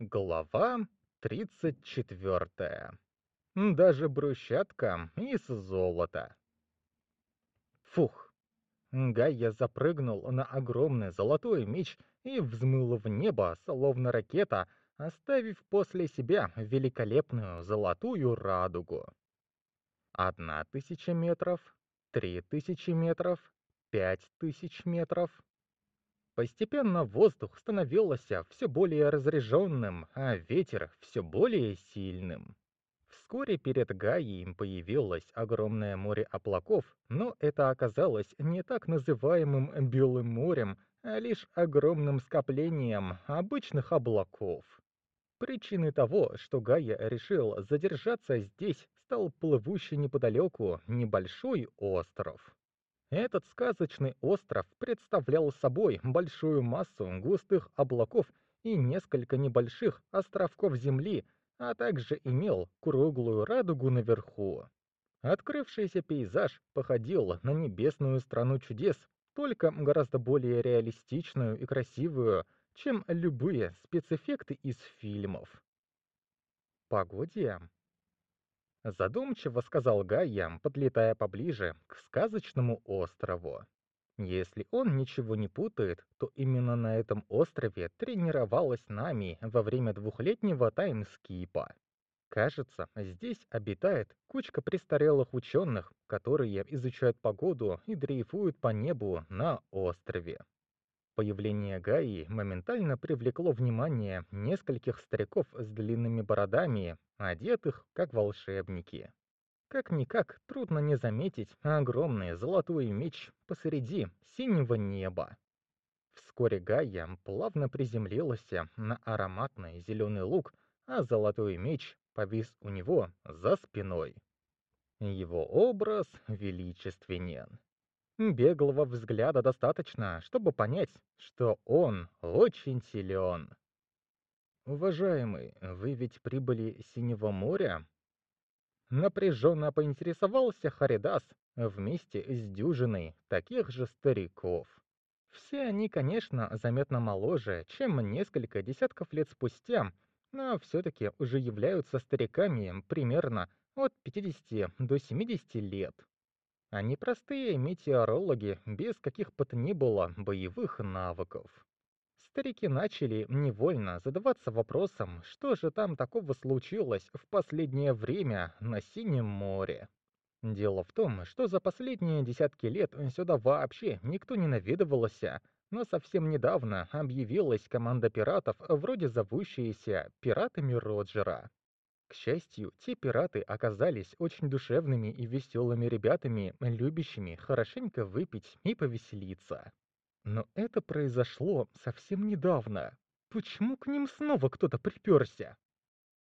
Глава 34. Даже брусчатка из золота. Фух. Гайя запрыгнул на огромный золотой меч и взмыл в небо, словно ракета, оставив после себя великолепную золотую радугу. Одна тысяча метров, три тысячи метров, пять тысяч метров, Постепенно воздух становился все более разряженным, а ветер все более сильным. Вскоре перед Гаей появилось огромное море облаков, но это оказалось не так называемым Белым морем, а лишь огромным скоплением обычных облаков. Причиной того, что Гая решил задержаться здесь, стал плывущий неподалеку небольшой остров. Этот сказочный остров представлял собой большую массу густых облаков и несколько небольших островков земли, а также имел круглую радугу наверху. Открывшийся пейзаж походил на небесную страну чудес, только гораздо более реалистичную и красивую, чем любые спецэффекты из фильмов. Погоде Задумчиво сказал Гайя, подлетая поближе к сказочному острову. Если он ничего не путает, то именно на этом острове тренировалась нами во время двухлетнего таймскипа. Кажется, здесь обитает кучка престарелых ученых, которые изучают погоду и дрейфуют по небу на острове. Появление Гаи моментально привлекло внимание нескольких стариков с длинными бородами, одетых как волшебники. Как-никак трудно не заметить огромный золотой меч посреди синего неба. Вскоре Гая плавно приземлилась на ароматный зеленый лук, а золотой меч повис у него за спиной. Его образ величественен. Беглого взгляда достаточно, чтобы понять, что он очень силен. «Уважаемый, вы ведь прибыли с Синего моря?» Напряженно поинтересовался Харидас вместе с дюжиной таких же стариков. Все они, конечно, заметно моложе, чем несколько десятков лет спустя, но все-таки уже являются стариками примерно от 50 до 70 лет. Они простые метеорологи, без каких бы то ни было боевых навыков. Старики начали невольно задаваться вопросом, что же там такого случилось в последнее время на Синем море. Дело в том, что за последние десятки лет сюда вообще никто не наведывался, но совсем недавно объявилась команда пиратов, вроде зовущаяся «Пиратами Роджера». К счастью, те пираты оказались очень душевными и веселыми ребятами, любящими хорошенько выпить и повеселиться. Но это произошло совсем недавно. Почему к ним снова кто-то приперся?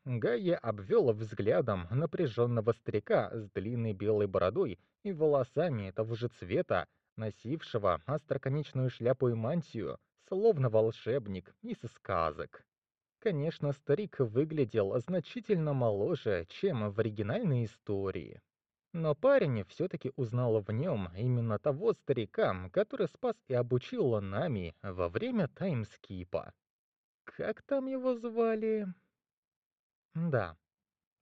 Гая обвел взглядом напряженного старика с длинной белой бородой и волосами того же цвета, носившего остроконечную шляпу и мантию, словно волшебник из сказок. Конечно, старик выглядел значительно моложе, чем в оригинальной истории. Но парень все-таки узнал в нем именно того старика, который спас и обучил Нами во время таймскипа. Как там его звали? Да.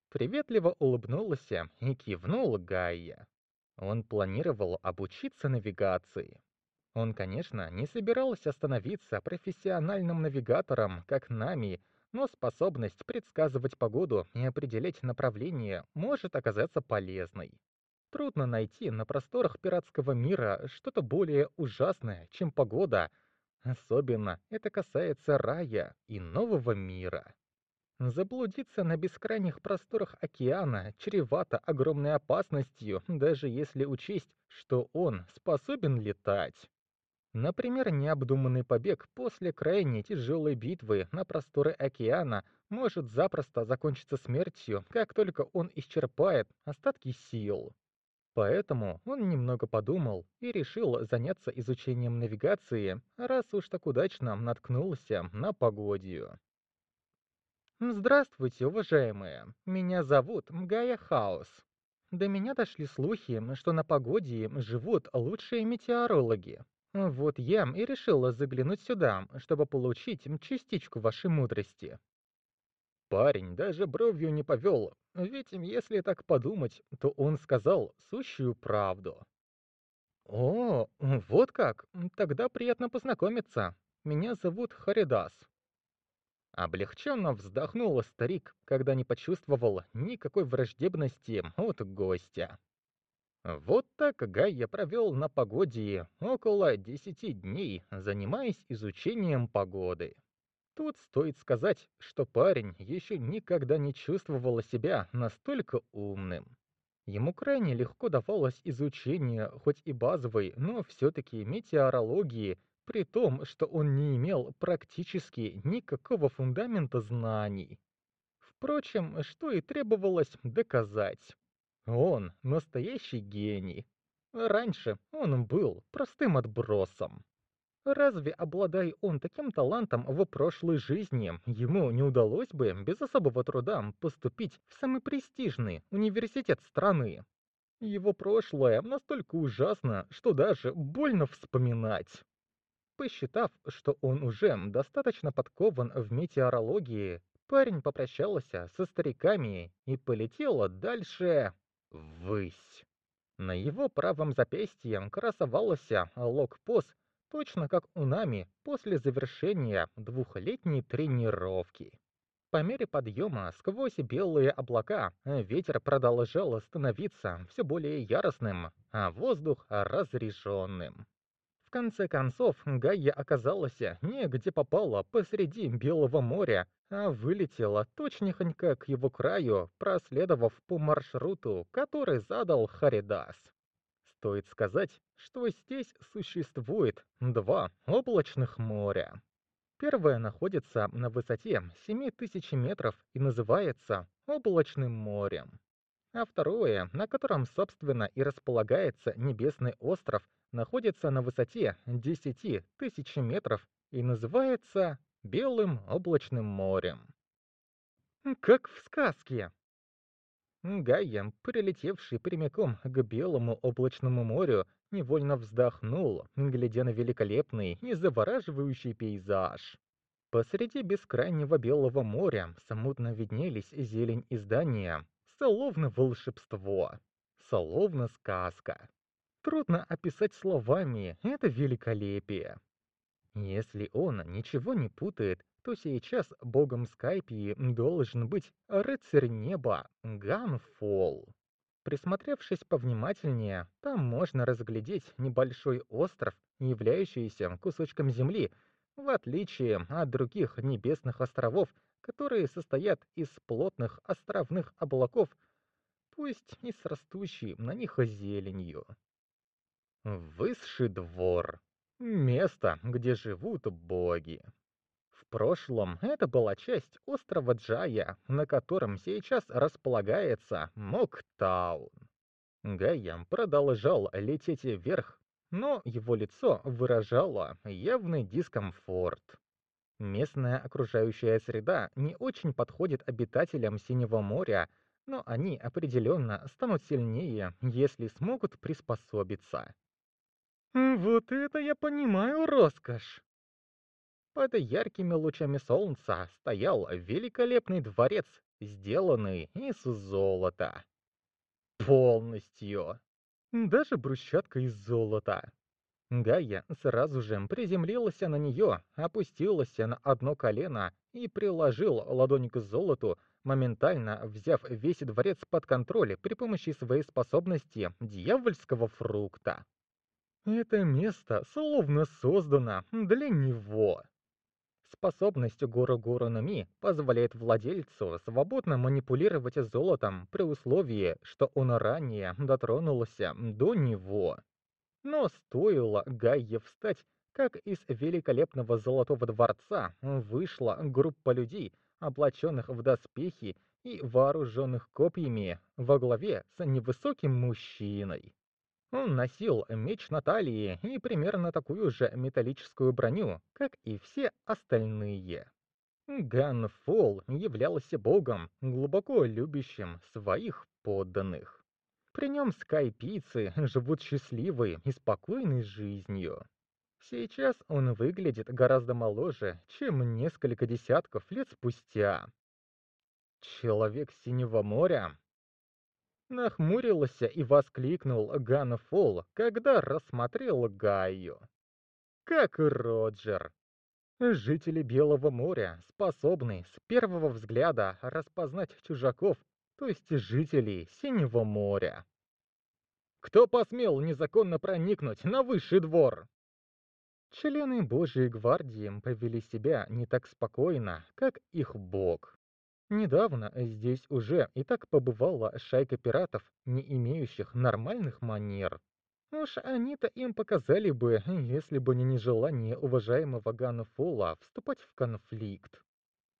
Приветливо улыбнулся и кивнул Гайя. Он планировал обучиться навигации. Он, конечно, не собирался становиться профессиональным навигатором, как Нами, но способность предсказывать погоду и определять направление может оказаться полезной. Трудно найти на просторах пиратского мира что-то более ужасное, чем погода. Особенно это касается рая и нового мира. Заблудиться на бескрайних просторах океана чревато огромной опасностью, даже если учесть, что он способен летать. Например, необдуманный побег после крайне тяжелой битвы на просторы океана может запросто закончиться смертью, как только он исчерпает остатки сил. Поэтому он немного подумал и решил заняться изучением навигации, раз уж так удачно наткнулся на погодию. Здравствуйте, уважаемые. Меня зовут Гая Хаус. До меня дошли слухи, что на погоде живут лучшие метеорологи. А, вот я и решила заглянуть сюда, чтобы получить частичку вашей мудрости. Парень даже бровью не повел, ведь если так подумать, то он сказал сущую правду. О, вот как, тогда приятно познакомиться. Меня зовут Харидас. Облегченно вздохнул старик, когда не почувствовал никакой враждебности от гостя. Вот так Гайя провел на погоде около 10 дней, занимаясь изучением погоды. Тут стоит сказать, что парень еще никогда не чувствовал себя настолько умным. Ему крайне легко давалось изучение, хоть и базовой, но все-таки метеорологии, при том, что он не имел практически никакого фундамента знаний. Впрочем, что и требовалось доказать. Он настоящий гений. Раньше он был простым отбросом. Разве, обладая он таким талантом в прошлой жизни, ему не удалось бы без особого труда поступить в самый престижный университет страны? Его прошлое настолько ужасно, что даже больно вспоминать. Посчитав, что он уже достаточно подкован в метеорологии, парень попрощался со стариками и полетел дальше ввысь. На его правом запястье красовался а локпост, точно как у нами после завершения двухлетней тренировки. По мере подъема сквозь белые облака ветер продолжал становиться все более яростным, а воздух разрешенным. В конце концов, Гайя оказалась не где попала, посреди Белого моря, а вылетела точнехонько к его краю, проследовав по маршруту, который задал Харидас. Стоит сказать, что здесь существует два облачных моря. Первое находится на высоте 7000 метров и называется Облачным морем. А второе, на котором, собственно, и располагается небесный остров, находится на высоте 10 тысяч метров и называется Белым облачным морем. Как в сказке. Гайя, прилетевший прямиком к Белому облачному морю, невольно вздохнул, глядя на великолепный и завораживающий пейзаж. Посреди бескрайнего Белого моря смутно виднелись зелень и здания, Словно волшебство, словно сказка. Трудно описать словами это великолепие. Если он ничего не путает, то сейчас богом Скайпии должен быть рыцарь неба Ганфол. Присмотревшись повнимательнее, там можно разглядеть небольшой остров, являющийся кусочком земли, в отличие от других небесных островов, которые состоят из плотных островных облаков, то есть из растущей на них зеленью. Высший двор. Место, где живут боги. В прошлом это была часть острова Джая, на котором сейчас располагается Моктаун. Гайям продолжал лететь вверх, но его лицо выражало явный дискомфорт. Местная окружающая среда не очень подходит обитателям Синего моря, но они определенно станут сильнее, если смогут приспособиться. Вот это я понимаю роскошь! Под яркими лучами солнца стоял великолепный дворец, сделанный из золота. Полностью. Даже брусчатка из золота. Гая сразу же приземлилась на нее, опустилась на одно колено и приложил ладонь к золоту, моментально взяв весь дворец под контроль при помощи своей способности дьявольского фрукта. Это место словно создано для него. Способность Гора Гуранами позволяет владельцу свободно манипулировать золотом при условии, что он ранее дотронулся до него. Но стоило Гайе встать, как из великолепного золотого дворца вышла группа людей, облаченных в доспехи и вооруженных копьями во главе с невысоким мужчиной. Он носил меч на талии и примерно такую же металлическую броню, как и все остальные. Ганфол являлся богом, глубоко любящим своих подданных. При нем скайпийцы живут счастливой и спокойной жизнью. Сейчас он выглядит гораздо моложе, чем несколько десятков лет спустя. Человек Синего моря нахмурился и воскликнул Ганна Фол, когда рассмотрел Гаю. Как и Роджер. Жители Белого моря способны с первого взгляда распознать чужаков то есть жителей Синего моря. Кто посмел незаконно проникнуть на высший двор? Члены Божьей гвардии повели себя не так спокойно, как их бог. Недавно здесь уже и так побывала шайка пиратов, не имеющих нормальных манер. Уж они-то им показали бы, если бы не нежелание уважаемого Ганна Фола вступать в конфликт.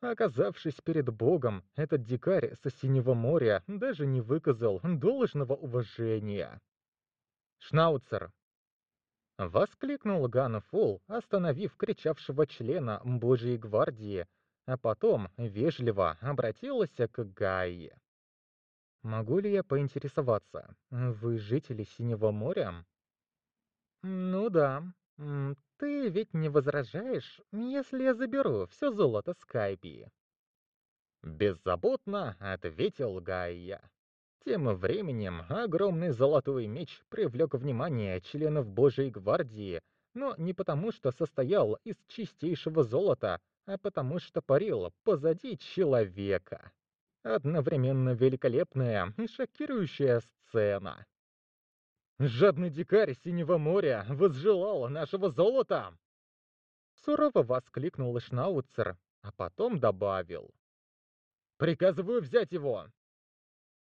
Оказавшись перед Богом, этот дикарь со Синего моря даже не выказал должного уважения. «Шнауцер!» Воскликнул Ган Фол, остановив кричавшего члена Божьей гвардии, а потом вежливо обратился к Гайе. «Могу ли я поинтересоваться, вы жители Синего моря?» «Ну да, ты ведь не возражаешь, если я заберу все золото Скайби?» Беззаботно ответил Гайя. Тем временем огромный золотой меч привлек внимание членов Божьей гвардии, но не потому, что состоял из чистейшего золота, а потому, что парил позади человека. Одновременно великолепная и шокирующая сцена. Жадный дикарь Синего моря возжелал нашего золота!» Сурово воскликнул Шнауцер, а потом добавил. «Приказываю взять его!»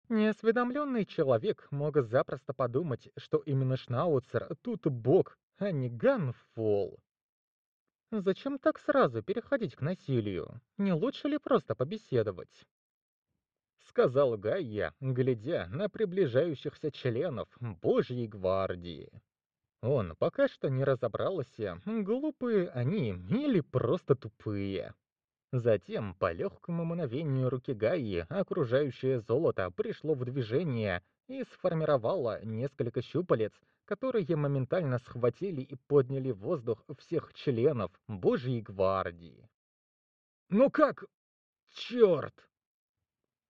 Неосведомленный человек мог запросто подумать, что именно Шнауцер тут бог, а не Ганфол. Зачем так сразу переходить к насилию? Не лучше ли просто побеседовать? сказал Гайя, глядя на приближающихся членов Божьей гвардии. Он пока что не разобрался, глупые они или просто тупые. Затем, по легкому мгновению руки Гаи, окружающее золото пришло в движение и сформировало несколько щупалец, которые моментально схватили и подняли в воздух всех членов Божьей гвардии. «Ну как? Черт!»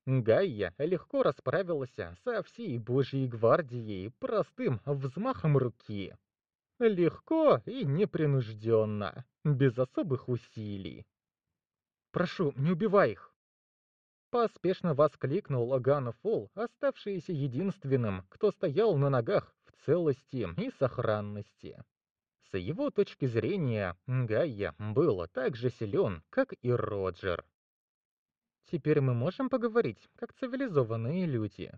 Гайя легко расправилась со всей Божьей гвардией простым взмахом руки. Легко и непринужденно, без особых усилий. «Прошу, не убивай их!» Поспешно воскликнул Аганафол, оставшийся единственным, кто стоял на ногах в целости и сохранности. С его точки зрения, Гайя был так же силен, как и Роджер. Теперь мы можем поговорить, как цивилизованные люди.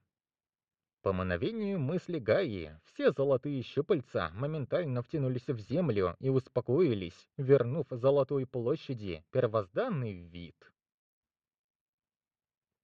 По мановению мысли Гаи, все золотые щупальца моментально втянулись в землю и успокоились, вернув Золотой площади первозданный вид.